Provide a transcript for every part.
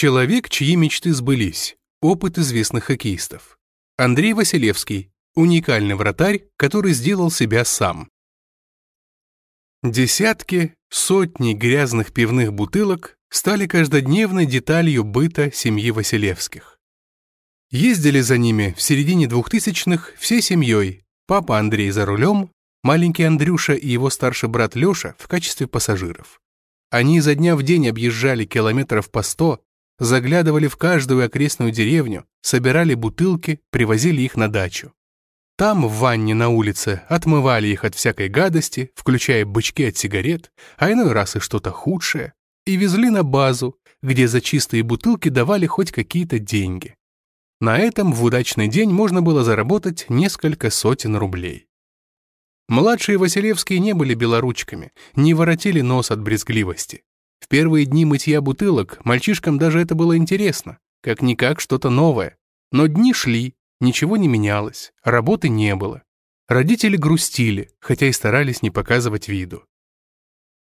Человек, чьи мечты сбылись. Опыт известных хоккеистов. Андрей Василевский. Уникальный вратарь, который сделал себя сам. Десятки, сотни грязных пивных бутылок стали каждодневной деталью быта семьи Василевских. Ездили за ними в середине двухтысячных всей семьей, папа Андрей за рулем, маленький Андрюша и его старший брат Леша в качестве пассажиров. Они изо дня в день объезжали километров по сто, заглядывали в каждую окрестную деревню, собирали бутылки, привозили их на дачу. Там, в ванне на улице, отмывали их от всякой гадости, включая бычки от сигарет, а иной раз и что-то худшее, и везли на базу, где за чистые бутылки давали хоть какие-то деньги. На этом в удачный день можно было заработать несколько сотен рублей. Младшие Василевские не были белоручками, не воротили нос от брезгливости. В первые дни мытья бутылок мальчишкам даже это было интересно, как-никак что-то новое. Но дни шли, ничего не менялось, работы не было. Родители грустили, хотя и старались не показывать виду.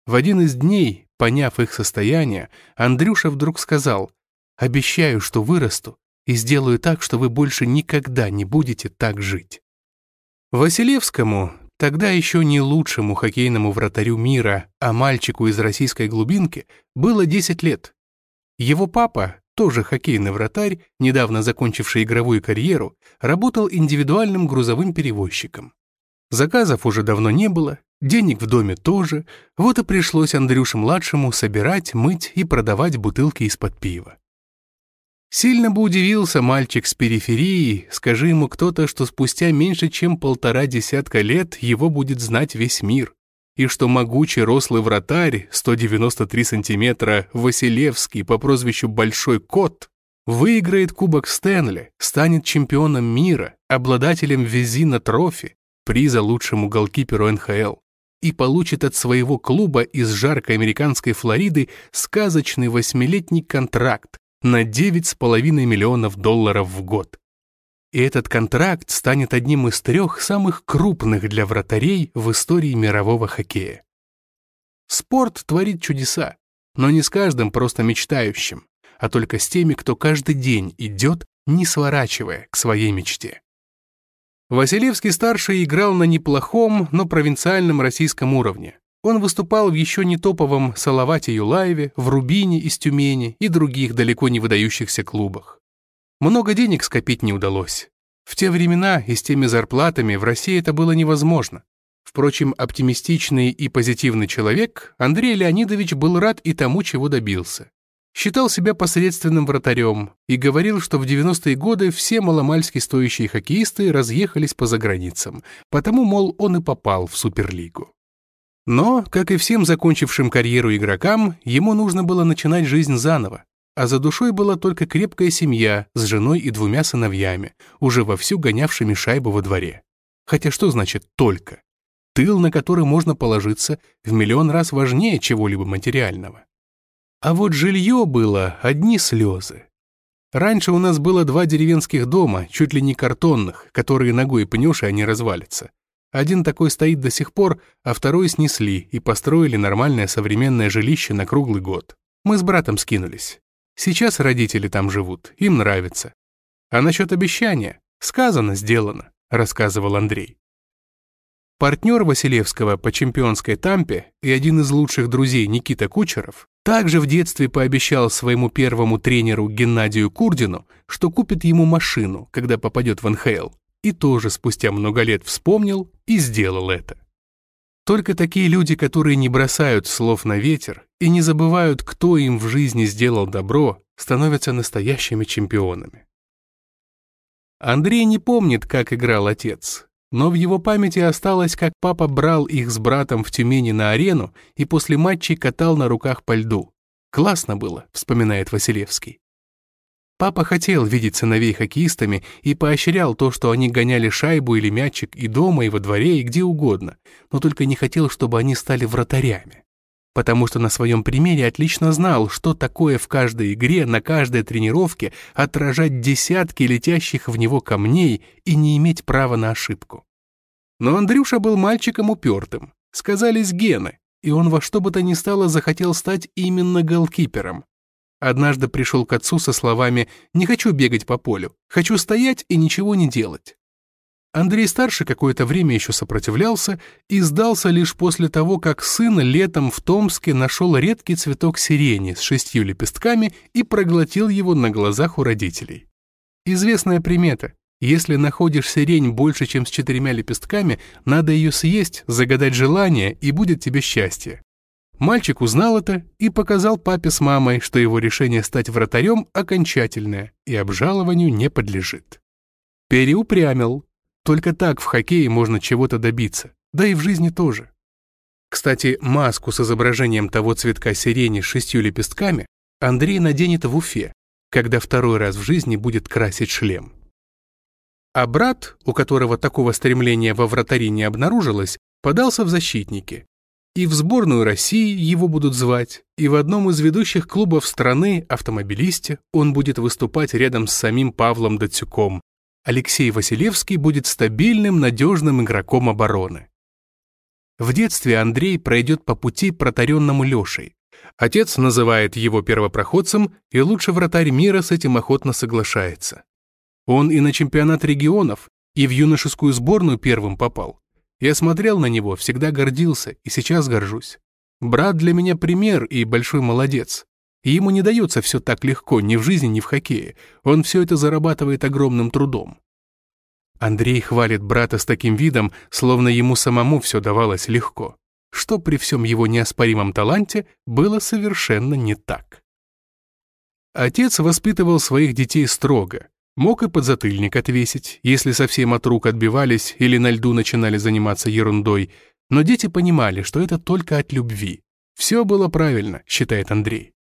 В один из дней, поняв их состояние, Андрюша вдруг сказал, «Обещаю, что вырасту и сделаю так, что вы больше никогда не будете так жить». Василевскому, Тогда еще не лучшему хоккейному вратарю мира, а мальчику из российской глубинки, было 10 лет. Его папа, тоже хоккейный вратарь, недавно закончивший игровую карьеру, работал индивидуальным грузовым перевозчиком. Заказов уже давно не было, денег в доме тоже, вот и пришлось Андрюше-младшему собирать, мыть и продавать бутылки из-под пива. Сильно бы удивился мальчик с периферии, скажи ему кто-то, что спустя меньше чем полтора десятка лет его будет знать весь мир, и что могучий рослый вратарь, 193 сантиметра, Василевский по прозвищу Большой Кот, выиграет Кубок Стэнли, станет чемпионом мира, обладателем Визина Трофи, приза лучшему голкиперу НХЛ, и получит от своего клуба из жаркой американской Флориды сказочный восьмилетний контракт, на 9,5 миллионов долларов в год. И этот контракт станет одним из трех самых крупных для вратарей в истории мирового хоккея. Спорт творит чудеса, но не с каждым просто мечтающим, а только с теми, кто каждый день идет, не сворачивая к своей мечте. Василевский-старший играл на неплохом, но провинциальном российском уровне, он выступал в еще не топовом Салавате Юлаеве, в Рубине из Тюмени и других далеко не выдающихся клубах. Много денег скопить не удалось. В те времена и с теми зарплатами в России это было невозможно. Впрочем, оптимистичный и позитивный человек, Андрей Леонидович был рад и тому, чего добился. Считал себя посредственным вратарем и говорил, что в 90-е годы все маломальски стоящие хоккеисты разъехались по заграницам, потому, мол, он и попал в Суперлигу. Но, как и всем закончившим карьеру игрокам, ему нужно было начинать жизнь заново, а за душой была только крепкая семья с женой и двумя сыновьями, уже вовсю гонявшими шайбу во дворе. Хотя что значит «только»? Тыл, на который можно положиться, в миллион раз важнее чего-либо материального. А вот жилье было одни слезы. Раньше у нас было два деревенских дома, чуть ли не картонных, которые ногой пнешь, и они развалятся. Один такой стоит до сих пор, а второй снесли и построили нормальное современное жилище на круглый год. Мы с братом скинулись. Сейчас родители там живут, им нравится. А насчет обещания? Сказано, сделано, рассказывал Андрей. Партнер Василевского по чемпионской тампе и один из лучших друзей Никита Кучеров также в детстве пообещал своему первому тренеру Геннадию Курдину, что купит ему машину, когда попадет в НХЛ и тоже спустя много лет вспомнил и сделал это. Только такие люди, которые не бросают слов на ветер и не забывают, кто им в жизни сделал добро, становятся настоящими чемпионами. Андрей не помнит, как играл отец, но в его памяти осталось, как папа брал их с братом в Тюмени на арену и после матчей катал на руках по льду. Классно было, вспоминает Василевский. Папа хотел видеть сыновей хоккеистами и поощрял то, что они гоняли шайбу или мячик и дома, и во дворе, и где угодно, но только не хотел, чтобы они стали вратарями. Потому что на своем примере отлично знал, что такое в каждой игре, на каждой тренировке отражать десятки летящих в него камней и не иметь права на ошибку. Но Андрюша был мальчиком упертым, сказались гены, и он во что бы то ни стало захотел стать именно голкипером. Однажды пришел к отцу со словами «Не хочу бегать по полю, хочу стоять и ничего не делать». Андрей-старший какое-то время еще сопротивлялся и сдался лишь после того, как сын летом в Томске нашел редкий цветок сирени с шестью лепестками и проглотил его на глазах у родителей. Известная примета. Если находишь сирень больше, чем с четырьмя лепестками, надо ее съесть, загадать желание, и будет тебе счастье. Мальчик узнал это и показал папе с мамой, что его решение стать вратарем окончательное и обжалованию не подлежит. Переупрямил, только так в хоккее можно чего-то добиться, да и в жизни тоже. Кстати, маску с изображением того цветка сирени с шестью лепестками Андрей наденет в Уфе, когда второй раз в жизни будет красить шлем. А брат, у которого такого стремления во вратари не обнаружилось, подался в защитники. И в сборную России его будут звать, и в одном из ведущих клубов страны, автомобилисте, он будет выступать рядом с самим Павлом Датсюком, Алексей Василевский будет стабильным, надежным игроком обороны. В детстве Андрей пройдет по пути, протаренному Лешей. Отец называет его первопроходцем, и лучший вратарь мира с этим охотно соглашается. Он и на чемпионат регионов, и в юношескую сборную первым попал. Я смотрел на него, всегда гордился, и сейчас горжусь. Брат для меня пример и большой молодец. Ему не дается все так легко ни в жизни, ни в хоккее. Он все это зарабатывает огромным трудом. Андрей хвалит брата с таким видом, словно ему самому все давалось легко, что при всем его неоспоримом таланте было совершенно не так. Отец воспитывал своих детей строго, мог и подзатыльник отвесить, если совсем от рук отбивались или на льду начинали заниматься ерундой, но дети понимали, что это только от любви. Все было правильно, считает Андрей.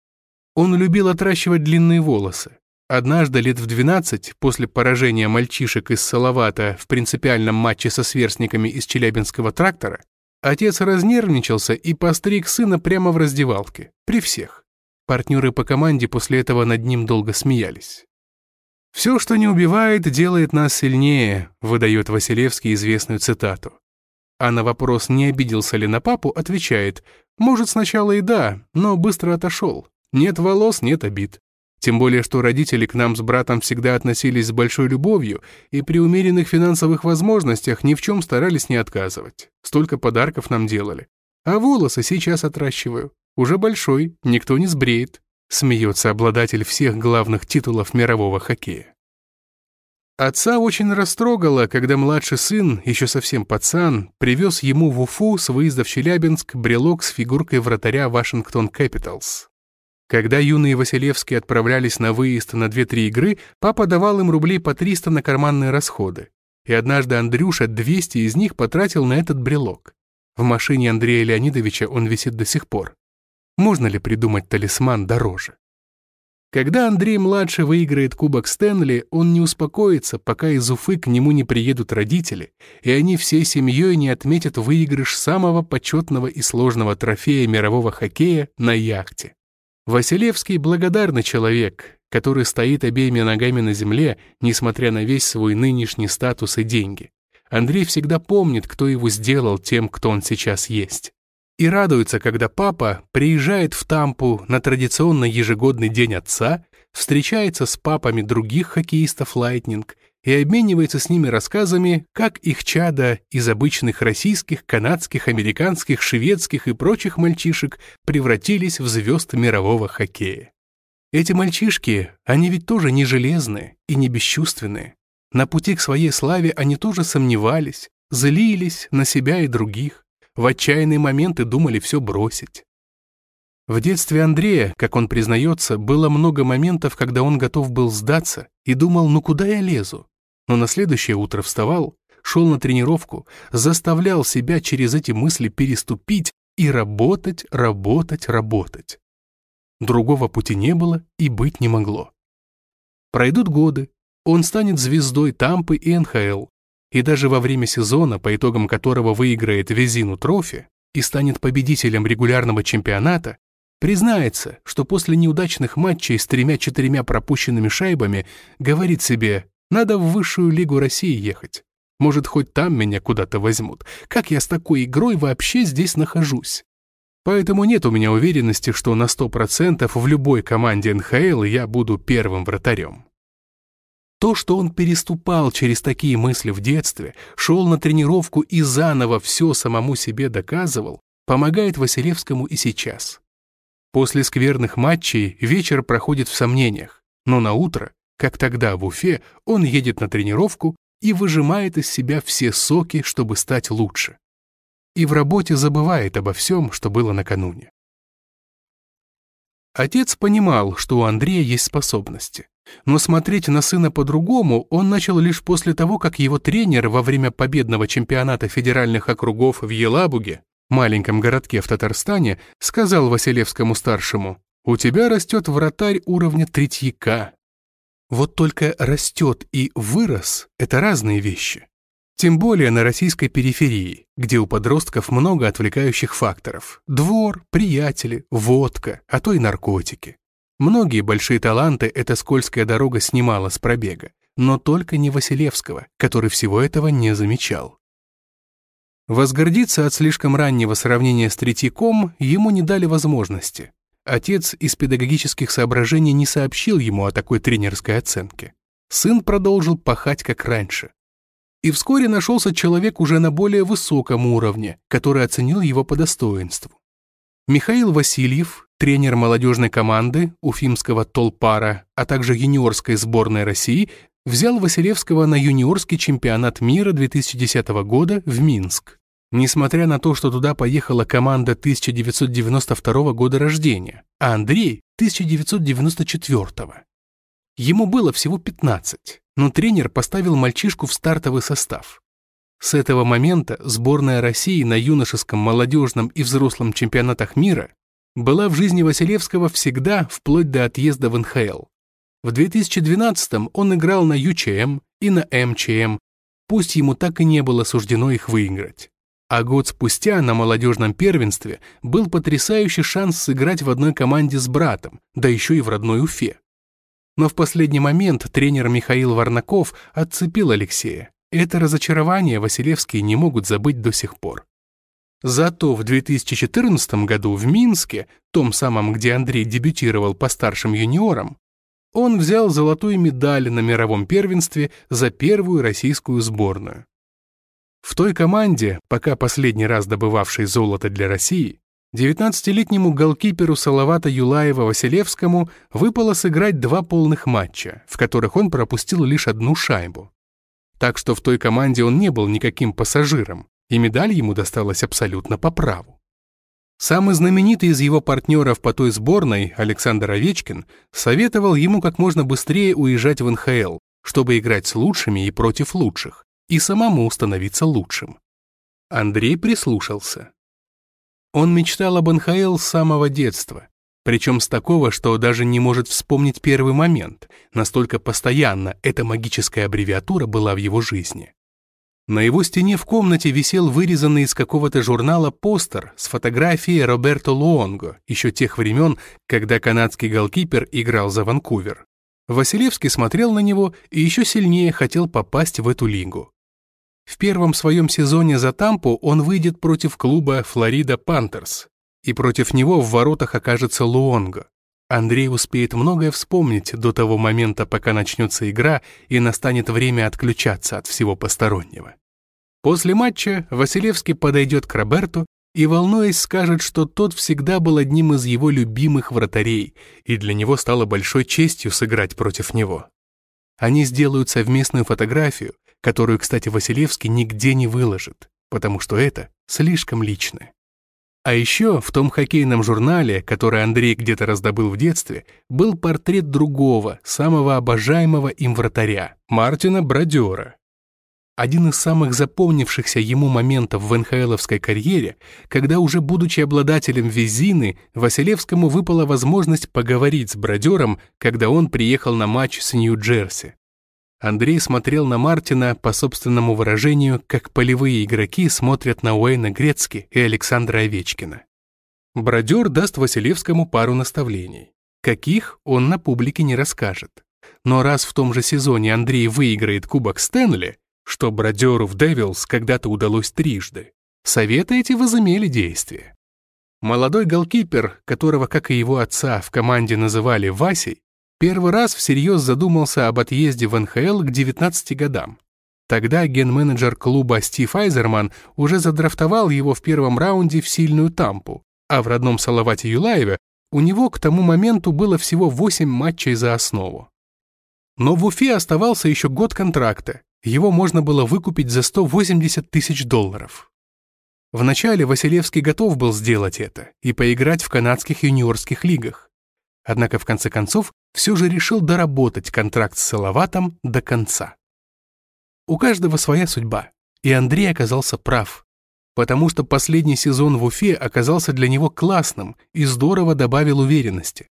Он любил отращивать длинные волосы. Однажды, лет в 12, после поражения мальчишек из Салавата в принципиальном матче со сверстниками из Челябинского трактора, отец разнервничался и постриг сына прямо в раздевалке, при всех. Партнеры по команде после этого над ним долго смеялись. «Все, что не убивает, делает нас сильнее», выдает Василевский известную цитату. А на вопрос, не обиделся ли на папу, отвечает, «Может, сначала и да, но быстро отошел. Нет волос, нет обид. Тем более, что родители к нам с братом всегда относились с большой любовью и при умеренных финансовых возможностях ни в чем старались не отказывать. Столько подарков нам делали. А волосы сейчас отращиваю. Уже большой, никто не сбреет. Смеется обладатель всех главных титулов мирового хоккея. Отца очень растрогало, когда младший сын, еще совсем пацан, привез ему в Уфу с выезда в Челябинск брелок с фигуркой вратаря Вашингтон Кэпиталс. Когда юные Василевские отправлялись на выезд на 2-3 игры, папа давал им рублей по 300 на карманные расходы. И однажды Андрюша 200 из них потратил на этот брелок. В машине Андрея Леонидовича он висит до сих пор. Можно ли придумать талисман дороже? Когда Андрей-младший выиграет Кубок Стэнли, он не успокоится, пока из Уфы к нему не приедут родители, и они всей семьей не отметят выигрыш самого почетного и сложного трофея мирового хоккея на яхте. Василевский благодарный человек, который стоит обеими ногами на земле, несмотря на весь свой нынешний статус и деньги. Андрей всегда помнит, кто его сделал тем, кто он сейчас есть. И радуется, когда папа приезжает в Тампу на традиционный ежегодный день отца, встречается с папами других хоккеистов «Лайтнинг» и обменивается с ними рассказами, как их чада из обычных российских, канадских, американских, шведских и прочих мальчишек превратились в звезд мирового хоккея. Эти мальчишки, они ведь тоже не железные и не бесчувственные. На пути к своей славе они тоже сомневались, злились на себя и других, в отчаянные моменты думали все бросить. В детстве Андрея, как он признается, было много моментов, когда он готов был сдаться и думал, ну куда я лезу? но на следующее утро вставал, шел на тренировку, заставлял себя через эти мысли переступить и работать, работать, работать. Другого пути не было и быть не могло. Пройдут годы, он станет звездой Тампы и НХЛ, и даже во время сезона, по итогам которого выиграет Везину трофи и станет победителем регулярного чемпионата, признается, что после неудачных матчей с тремя-четырьмя пропущенными шайбами говорит себе надо в высшую лигу России ехать. Может, хоть там меня куда-то возьмут. Как я с такой игрой вообще здесь нахожусь? Поэтому нет у меня уверенности, что на 100% в любой команде НХЛ я буду первым вратарем. То, что он переступал через такие мысли в детстве, шел на тренировку и заново все самому себе доказывал, помогает Василевскому и сейчас. После скверных матчей вечер проходит в сомнениях, но на утро, как тогда в Уфе, он едет на тренировку и выжимает из себя все соки, чтобы стать лучше. И в работе забывает обо всем, что было накануне. Отец понимал, что у Андрея есть способности. Но смотреть на сына по-другому он начал лишь после того, как его тренер во время победного чемпионата федеральных округов в Елабуге, маленьком городке в Татарстане, сказал Василевскому-старшему, «У тебя растет вратарь уровня третьяка». Вот только растет и вырос – это разные вещи. Тем более на российской периферии, где у подростков много отвлекающих факторов. Двор, приятели, водка, а то и наркотики. Многие большие таланты эта скользкая дорога снимала с пробега, но только не Василевского, который всего этого не замечал. Возгордиться от слишком раннего сравнения с Третьяком ему не дали возможности. Отец из педагогических соображений не сообщил ему о такой тренерской оценке. Сын продолжил пахать как раньше. И вскоре нашелся человек уже на более высоком уровне, который оценил его по достоинству. Михаил Васильев, тренер молодежной команды Уфимского Толпара, а также юниорской сборной России, взял Василевского на юниорский чемпионат мира 2010 года в Минск. Несмотря на то, что туда поехала команда 1992 года рождения, а Андрей – 1994. Ему было всего 15, но тренер поставил мальчишку в стартовый состав. С этого момента сборная России на юношеском, молодежном и взрослом чемпионатах мира была в жизни Василевского всегда, вплоть до отъезда в НХЛ. В 2012-м он играл на ЮЧМ и на МЧМ, пусть ему так и не было суждено их выиграть. А год спустя на молодежном первенстве был потрясающий шанс сыграть в одной команде с братом, да еще и в родной Уфе. Но в последний момент тренер Михаил Варнаков отцепил Алексея. Это разочарование Василевские не могут забыть до сих пор. Зато в 2014 году в Минске, том самом, где Андрей дебютировал по старшим юниорам, он взял золотую медаль на мировом первенстве за первую российскую сборную. В той команде, пока последний раз добывавшей золото для России, 19-летнему голкиперу Салавата Юлаева-Василевскому выпало сыграть два полных матча, в которых он пропустил лишь одну шайбу. Так что в той команде он не был никаким пассажиром, и медаль ему досталась абсолютно по праву. Самый знаменитый из его партнеров по той сборной, Александр Овечкин, советовал ему как можно быстрее уезжать в НХЛ, чтобы играть с лучшими и против лучших, и самому становиться лучшим. Андрей прислушался. Он мечтал об НХЛ с самого детства, причем с такого, что даже не может вспомнить первый момент, настолько постоянно эта магическая аббревиатура была в его жизни. На его стене в комнате висел вырезанный из какого-то журнала постер с фотографией Роберто Луонго, еще тех времен, когда канадский голкипер играл за Ванкувер. Василевский смотрел на него и еще сильнее хотел попасть в эту лигу. В первом своем сезоне за Тампу он выйдет против клуба Флорида Пантерс, и против него в воротах окажется Луонго. Андрей успеет многое вспомнить до того момента, пока начнется игра и настанет время отключаться от всего постороннего. После матча Василевский подойдет к Роберту и, волнуясь, скажет, что тот всегда был одним из его любимых вратарей, и для него стало большой честью сыграть против него. Они сделают совместную фотографию, которую, кстати, Василевский нигде не выложит, потому что это слишком личное. А еще в том хоккейном журнале, который Андрей где-то раздобыл в детстве, был портрет другого, самого обожаемого им вратаря, Мартина Бродера. Один из самых запомнившихся ему моментов в НХЛовской карьере, когда уже будучи обладателем визины, Василевскому выпала возможность поговорить с Бродером, когда он приехал на матч с Нью-Джерси. Андрей смотрел на Мартина, по собственному выражению, как полевые игроки смотрят на Уэйна Грецки и Александра Овечкина. Бродер даст Василевскому пару наставлений. Каких, он на публике не расскажет. Но раз в том же сезоне Андрей выиграет Кубок Стэнли, что Бродеру в Девилс когда-то удалось трижды, советы эти возымели действие. Молодой голкипер, которого, как и его отца, в команде называли Васей, первый раз всерьез задумался об отъезде в НХЛ к 19 годам. Тогда ген-менеджер клуба Стив Айзерман уже задрафтовал его в первом раунде в сильную тампу, а в родном Салавате Юлаеве у него к тому моменту было всего 8 матчей за основу. Но в Уфе оставался еще год контракта, его можно было выкупить за 180 тысяч долларов. Вначале Василевский готов был сделать это и поиграть в канадских юниорских лигах. Однако в конце концов все же решил доработать контракт с Салаватом до конца. У каждого своя судьба, и Андрей оказался прав, потому что последний сезон в Уфе оказался для него классным и здорово добавил уверенности.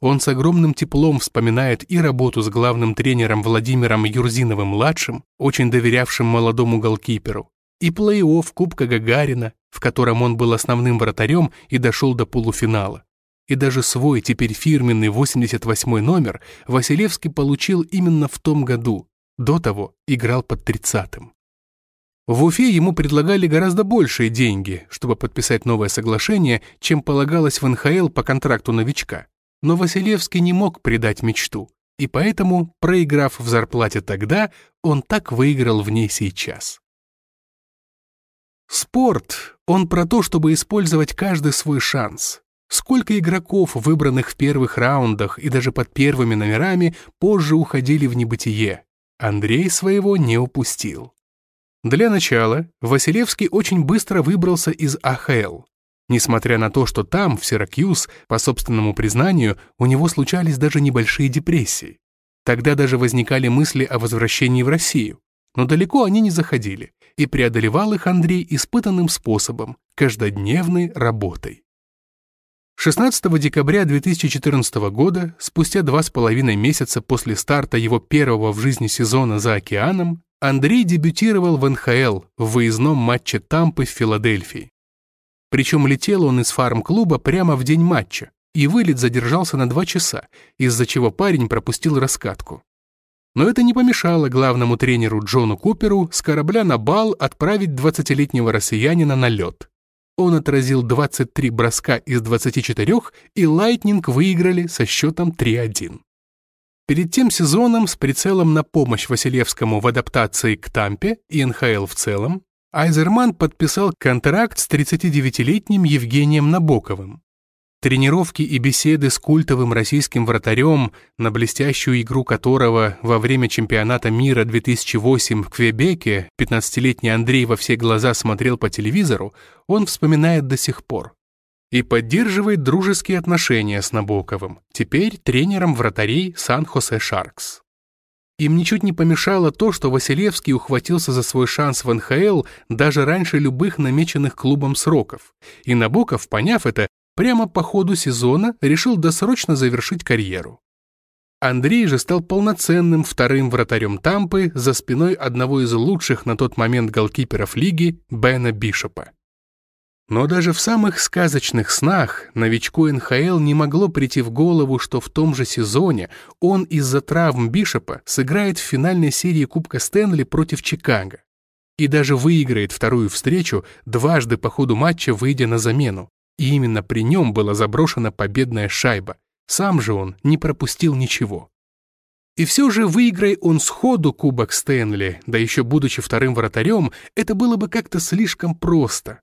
Он с огромным теплом вспоминает и работу с главным тренером Владимиром Юрзиновым-младшим, очень доверявшим молодому голкиперу, и плей-офф Кубка Гагарина, в котором он был основным вратарем и дошел до полуфинала. И даже свой теперь фирменный 88 номер Василевский получил именно в том году, до того играл под тридцатым. В Уфе ему предлагали гораздо большие деньги, чтобы подписать новое соглашение, чем полагалось в НХЛ по контракту новичка. Но Василевский не мог предать мечту, и поэтому, проиграв в зарплате тогда, он так выиграл в ней сейчас. Спорт, он про то, чтобы использовать каждый свой шанс. Сколько игроков, выбранных в первых раундах и даже под первыми номерами, позже уходили в небытие, Андрей своего не упустил. Для начала Василевский очень быстро выбрался из АХЛ. Несмотря на то, что там, в Сиракьюз, по собственному признанию, у него случались даже небольшие депрессии. Тогда даже возникали мысли о возвращении в Россию. Но далеко они не заходили, и преодолевал их Андрей испытанным способом, каждодневной работой. 16 декабря 2014 года, спустя два с половиной месяца после старта его первого в жизни сезона за океаном, Андрей дебютировал в НХЛ в выездном матче Тампы в Филадельфии. Причем летел он из фарм-клуба прямо в день матча, и вылет задержался на два часа, из-за чего парень пропустил раскатку. Но это не помешало главному тренеру Джону Куперу с корабля на бал отправить 20-летнего россиянина на лед. Он отразил 23 броска из 24, и Лайтнинг выиграли со счетом 3-1. Перед тем сезоном с прицелом на помощь Василевскому в адаптации к Тампе и НХЛ в целом, Айзерман подписал контракт с 39-летним Евгением Набоковым. Тренировки и беседы с культовым российским вратарем, на блестящую игру которого во время чемпионата мира 2008 в Квебеке 15-летний Андрей во все глаза смотрел по телевизору, он вспоминает до сих пор. И поддерживает дружеские отношения с Набоковым, теперь тренером вратарей Сан-Хосе Шаркс. Им ничуть не помешало то, что Василевский ухватился за свой шанс в НХЛ даже раньше любых намеченных клубом сроков, и Набоков, поняв это, прямо по ходу сезона решил досрочно завершить карьеру. Андрей же стал полноценным вторым вратарем Тампы за спиной одного из лучших на тот момент голкиперов лиги Бена Бишопа. Но даже в самых сказочных снах новичку НХЛ не могло прийти в голову, что в том же сезоне он из-за травм Бишопа сыграет в финальной серии Кубка Стэнли против Чикаго и даже выиграет вторую встречу, дважды по ходу матча выйдя на замену, и именно при нем была заброшена победная шайба. Сам же он не пропустил ничего. И все же, выиграй он сходу Кубок Стэнли, да еще будучи вторым вратарем, это было бы как-то слишком просто.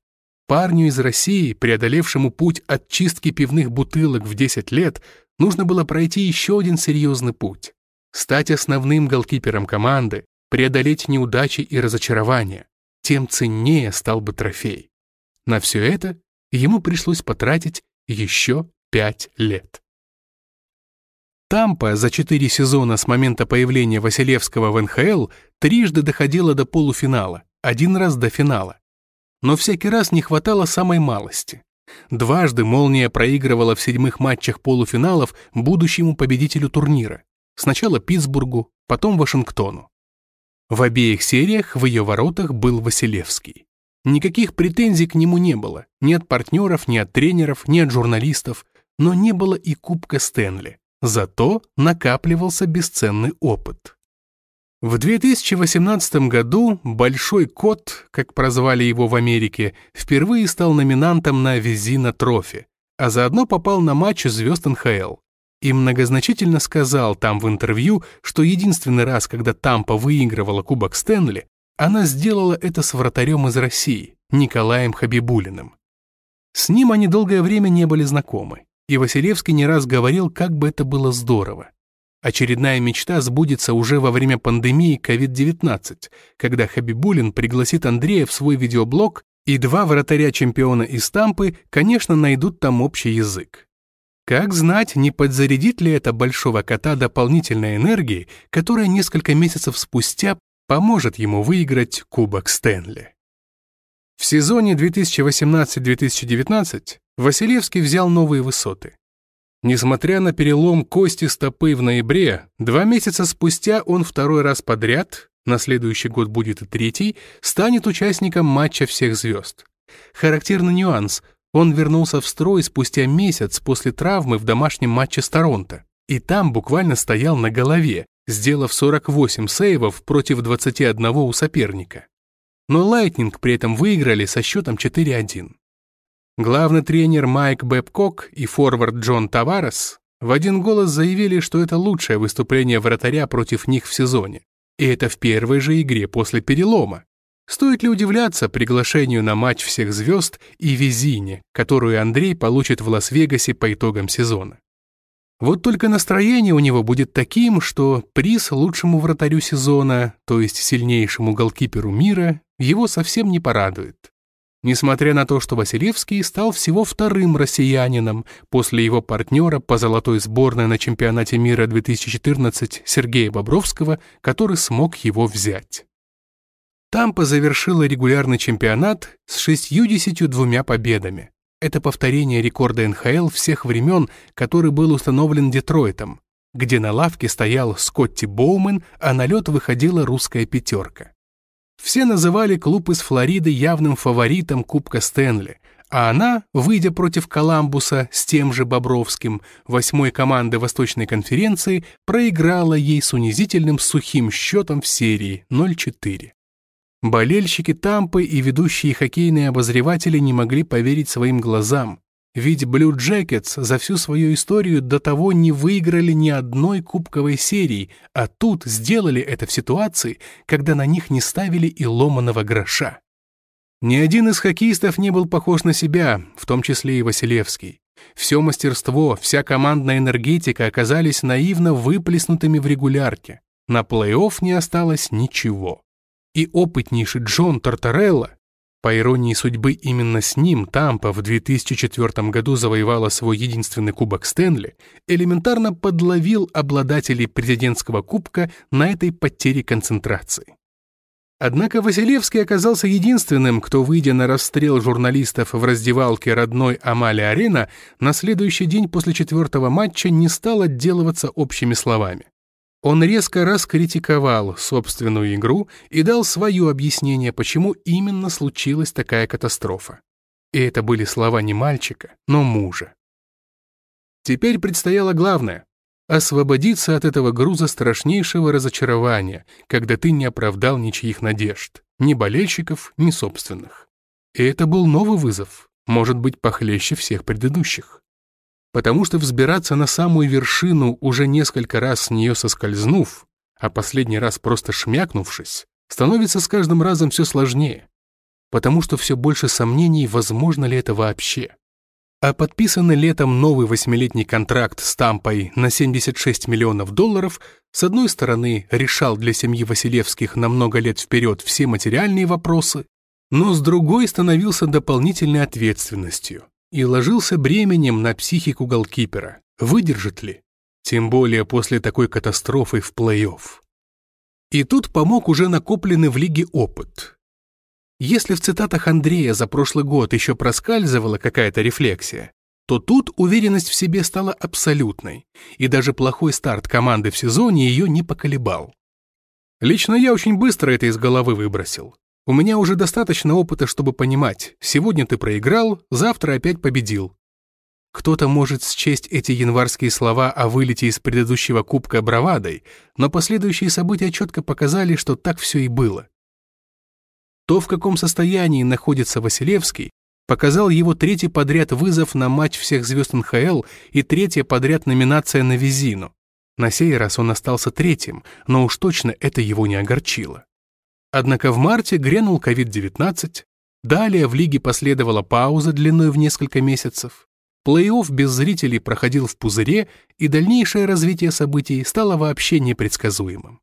Парню из России, преодолевшему путь от чистки пивных бутылок в 10 лет, нужно было пройти еще один серьезный путь. Стать основным голкипером команды, преодолеть неудачи и разочарования. Тем ценнее стал бы трофей. На все это ему пришлось потратить еще пять лет. Тампа за четыре сезона с момента появления Василевского в НХЛ трижды доходила до полуфинала, один раз до финала. Но всякий раз не хватало самой малости. Дважды «Молния» проигрывала в седьмых матчах полуфиналов будущему победителю турнира. Сначала Питтсбургу, потом Вашингтону. В обеих сериях в ее воротах был Василевский. Никаких претензий к нему не было, ни от партнеров, ни от тренеров, ни от журналистов, но не было и Кубка Стэнли. Зато накапливался бесценный опыт. В 2018 году «Большой кот», как прозвали его в Америке, впервые стал номинантом на Визина Трофи, а заодно попал на матч звезд НХЛ. И многозначительно сказал там в интервью, что единственный раз, когда Тампа выигрывала Кубок Стэнли, она сделала это с вратарем из России, Николаем Хабибулиным. С ним они долгое время не были знакомы, и Василевский не раз говорил, как бы это было здорово. Очередная мечта сбудется уже во время пандемии COVID-19, когда Хабибулин пригласит Андрея в свой видеоблог, и два вратаря-чемпиона из Тампы, конечно, найдут там общий язык. Как знать, не подзарядит ли это большого кота дополнительной энергией, которая несколько месяцев спустя поможет ему выиграть Кубок Стэнли. В сезоне 2018-2019 Василевский взял новые высоты. Несмотря на перелом кости стопы в ноябре, два месяца спустя он второй раз подряд, на следующий год будет и третий, станет участником матча всех звезд. Характерный нюанс – он вернулся в строй спустя месяц после травмы в домашнем матче с Торонто. И там буквально стоял на голове, сделав 48 сейвов против 21 у соперника. Но Лайтнинг при этом выиграли со счетом 4-1. Главный тренер Майк Бэбкок и форвард Джон Таварес в один голос заявили, что это лучшее выступление вратаря против них в сезоне. И это в первой же игре после перелома. Стоит ли удивляться приглашению на матч всех звезд и визине, которую Андрей получит в Лас-Вегасе по итогам сезона? Вот только настроение у него будет таким, что приз лучшему вратарю сезона, то есть сильнейшему голкиперу мира, его совсем не порадует. Несмотря на то, что Василевский стал всего вторым россиянином после его партнера по золотой сборной на чемпионате мира 2014 Сергея Бобровского, который смог его взять. Тампа завершила регулярный чемпионат с 62 победами. Это повторение рекорда НХЛ всех времен, который был установлен Детройтом, где на лавке стоял Скотти Боумен, а на лед выходила русская пятерка. Все называли клуб из Флориды явным фаворитом Кубка Стэнли, а она, выйдя против Коламбуса с тем же Бобровским, восьмой команды Восточной конференции, проиграла ей с унизительным сухим счетом в серии 0-4. Болельщики Тампы и ведущие хоккейные обозреватели не могли поверить своим глазам. Ведь Blue Jackets за всю свою историю до того не выиграли ни одной кубковой серии, а тут сделали это в ситуации, когда на них не ставили и ломаного гроша. Ни один из хоккеистов не был похож на себя, в том числе и Василевский. Все мастерство, вся командная энергетика оказались наивно выплеснутыми в регулярке. На плей-офф не осталось ничего. И опытнейший Джон Тартарелла по иронии судьбы, именно с ним Тампа в 2004 году завоевала свой единственный кубок Стэнли, элементарно подловил обладателей президентского кубка на этой потере концентрации. Однако Василевский оказался единственным, кто, выйдя на расстрел журналистов в раздевалке родной Амали-Арена, на следующий день после четвертого матча не стал отделываться общими словами. Он резко раскритиковал собственную игру и дал свое объяснение, почему именно случилась такая катастрофа. И это были слова не мальчика, но мужа. Теперь предстояло главное — освободиться от этого груза страшнейшего разочарования, когда ты не оправдал ничьих надежд, ни болельщиков, ни собственных. И это был новый вызов, может быть, похлеще всех предыдущих потому что взбираться на самую вершину, уже несколько раз с нее соскользнув, а последний раз просто шмякнувшись, становится с каждым разом все сложнее, потому что все больше сомнений, возможно ли это вообще. А подписанный летом новый восьмилетний контракт с Тампой на 76 миллионов долларов с одной стороны решал для семьи Василевских на много лет вперед все материальные вопросы, но с другой становился дополнительной ответственностью, и ложился бременем на психику голкипера. Выдержит ли? Тем более после такой катастрофы в плей-офф. И тут помог уже накопленный в лиге опыт. Если в цитатах Андрея за прошлый год еще проскальзывала какая-то рефлексия, то тут уверенность в себе стала абсолютной, и даже плохой старт команды в сезоне ее не поколебал. Лично я очень быстро это из головы выбросил. У меня уже достаточно опыта, чтобы понимать, сегодня ты проиграл, завтра опять победил. Кто-то может счесть эти январские слова о вылете из предыдущего кубка бравадой, но последующие события четко показали, что так все и было. То, в каком состоянии находится Василевский, показал его третий подряд вызов на матч всех звезд НХЛ и третья подряд номинация на Визину. На сей раз он остался третьим, но уж точно это его не огорчило. Однако в марте грянул COVID-19, далее в лиге последовала пауза длиной в несколько месяцев, Плей-офф без зрителей проходил в пузыре, и дальнейшее развитие событий стало вообще непредсказуемым.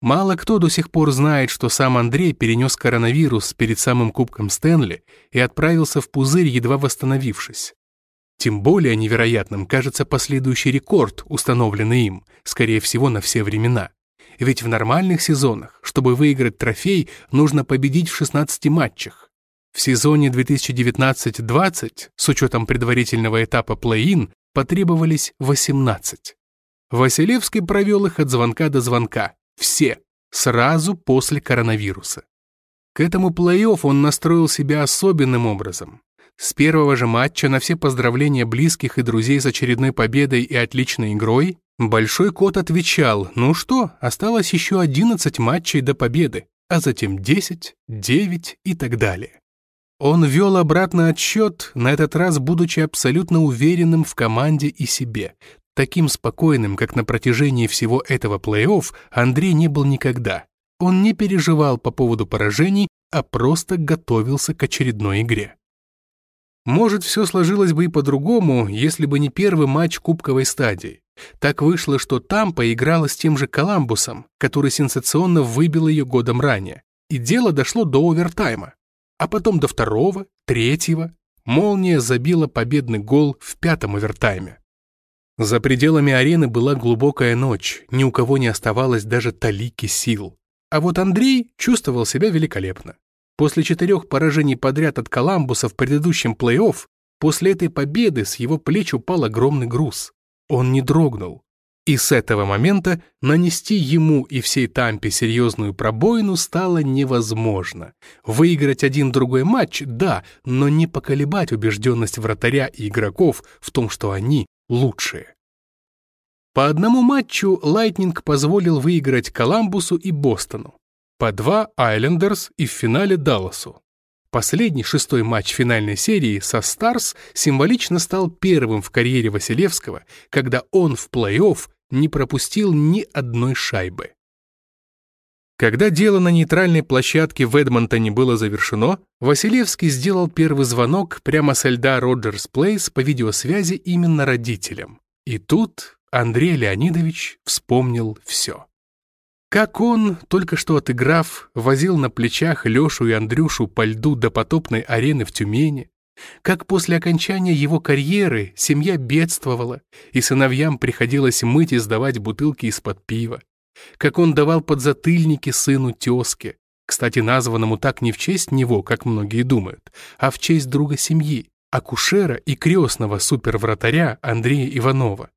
Мало кто до сих пор знает, что сам Андрей перенес коронавирус перед самым Кубком Стэнли и отправился в пузырь, едва восстановившись. Тем более невероятным кажется последующий рекорд, установленный им, скорее всего, на все времена. Ведь в нормальных сезонах, чтобы выиграть трофей, нужно победить в 16 матчах. В сезоне 2019-20, с учетом предварительного этапа плей-ин, потребовались 18. Василевский провел их от звонка до звонка. Все. Сразу после коронавируса. К этому плей-офф он настроил себя особенным образом. С первого же матча на все поздравления близких и друзей с очередной победой и отличной игрой Большой кот отвечал, ну что, осталось еще 11 матчей до победы, а затем 10, 9 и так далее. Он вел обратный отсчет, на этот раз будучи абсолютно уверенным в команде и себе. Таким спокойным, как на протяжении всего этого плей-офф, Андрей не был никогда. Он не переживал по поводу поражений, а просто готовился к очередной игре. Может, все сложилось бы и по-другому, если бы не первый матч кубковой стадии. Так вышло, что Тампа играла с тем же Коламбусом, который сенсационно выбил ее годом ранее. И дело дошло до овертайма а потом до второго, третьего. Молния забила победный гол в пятом овертайме. За пределами арены была глубокая ночь, ни у кого не оставалось даже талики сил. А вот Андрей чувствовал себя великолепно. После четырех поражений подряд от Коламбуса в предыдущем плей-офф, после этой победы с его плеч упал огромный груз. Он не дрогнул, и с этого момента нанести ему и всей Тампе серьезную пробоину стало невозможно. Выиграть один-другой матч – да, но не поколебать убежденность вратаря и игроков в том, что они лучшие. По одному матчу Лайтнинг позволил выиграть Коламбусу и Бостону, по два Айлендерс и в финале Далласу. Последний, шестой матч финальной серии со Старс символично стал первым в карьере Василевского, когда он в плей-офф не пропустил ни одной шайбы. Когда дело на нейтральной площадке в Эдмонтоне было завершено, Василевский сделал первый звонок прямо со льда Роджерс Плейс по видеосвязи именно родителям. И тут Андрей Леонидович вспомнил все. Как он, только что отыграв, возил на плечах Лешу и Андрюшу по льду до потопной арены в Тюмени, как после окончания его карьеры семья бедствовала, и сыновьям приходилось мыть и сдавать бутылки из-под пива. Как он давал подзатыльники сыну тезке, кстати, названному так не в честь него, как многие думают, а в честь друга семьи, акушера и крестного супервратаря Андрея Иванова.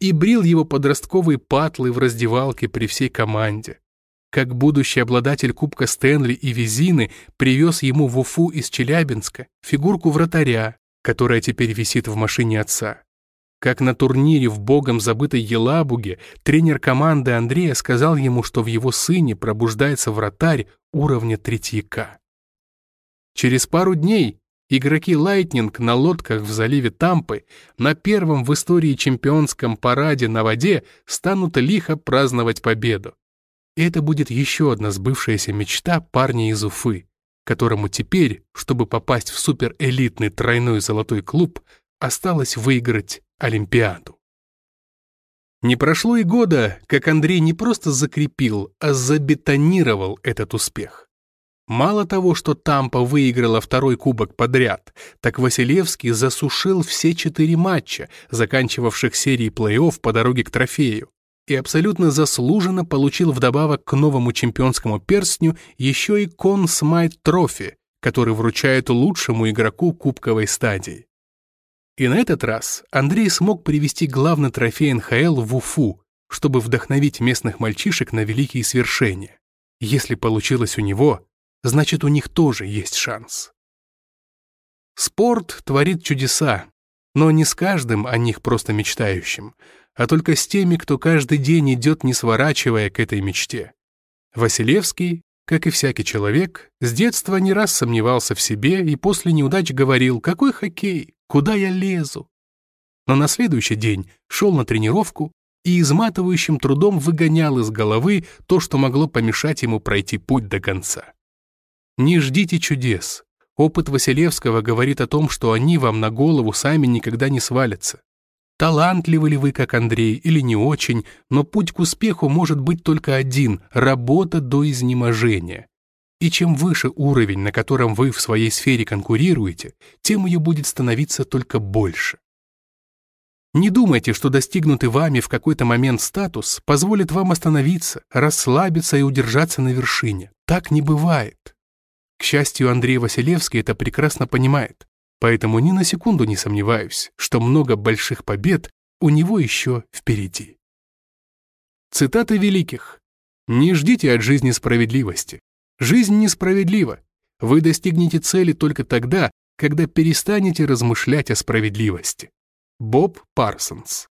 И брил его подростковые патлы в раздевалке при всей команде как будущий обладатель Кубка Стэнли и Визины привез ему в Уфу из Челябинска фигурку вратаря, которая теперь висит в машине отца. Как на турнире в богом забытой Елабуге тренер команды Андрея сказал ему, что в его сыне пробуждается вратарь уровня Третьяка. Через пару дней игроки «Лайтнинг» на лодках в заливе Тампы на первом в истории чемпионском параде на воде станут лихо праздновать победу. И это будет еще одна сбывшаяся мечта парня из Уфы, которому теперь, чтобы попасть в суперэлитный тройной золотой клуб, осталось выиграть Олимпиаду. Не прошло и года, как Андрей не просто закрепил, а забетонировал этот успех. Мало того, что Тампа выиграла второй кубок подряд, так Василевский засушил все четыре матча, заканчивавших серией плей-офф по дороге к трофею и абсолютно заслуженно получил вдобавок к новому чемпионскому перстню еще и Кон Смайт Трофи, который вручают лучшему игроку кубковой стадии. И на этот раз Андрей смог привести главный трофей НХЛ в Уфу, чтобы вдохновить местных мальчишек на великие свершения. Если получилось у него, значит у них тоже есть шанс. Спорт творит чудеса, но не с каждым о них просто мечтающим, а только с теми, кто каждый день идет, не сворачивая к этой мечте. Василевский, как и всякий человек, с детства не раз сомневался в себе и после неудач говорил «Какой хоккей? Куда я лезу?» Но на следующий день шел на тренировку и изматывающим трудом выгонял из головы то, что могло помешать ему пройти путь до конца. Не ждите чудес. Опыт Василевского говорит о том, что они вам на голову сами никогда не свалятся. Талантливы ли вы, как Андрей, или не очень, но путь к успеху может быть только один – работа до изнеможения. И чем выше уровень, на котором вы в своей сфере конкурируете, тем ее будет становиться только больше. Не думайте, что достигнутый вами в какой-то момент статус позволит вам остановиться, расслабиться и удержаться на вершине. Так не бывает. К счастью, Андрей Василевский это прекрасно понимает, поэтому ни на секунду не сомневаюсь, что много больших побед у него еще впереди. Цитаты великих. «Не ждите от жизни справедливости. Жизнь несправедлива. Вы достигнете цели только тогда, когда перестанете размышлять о справедливости». Боб Парсонс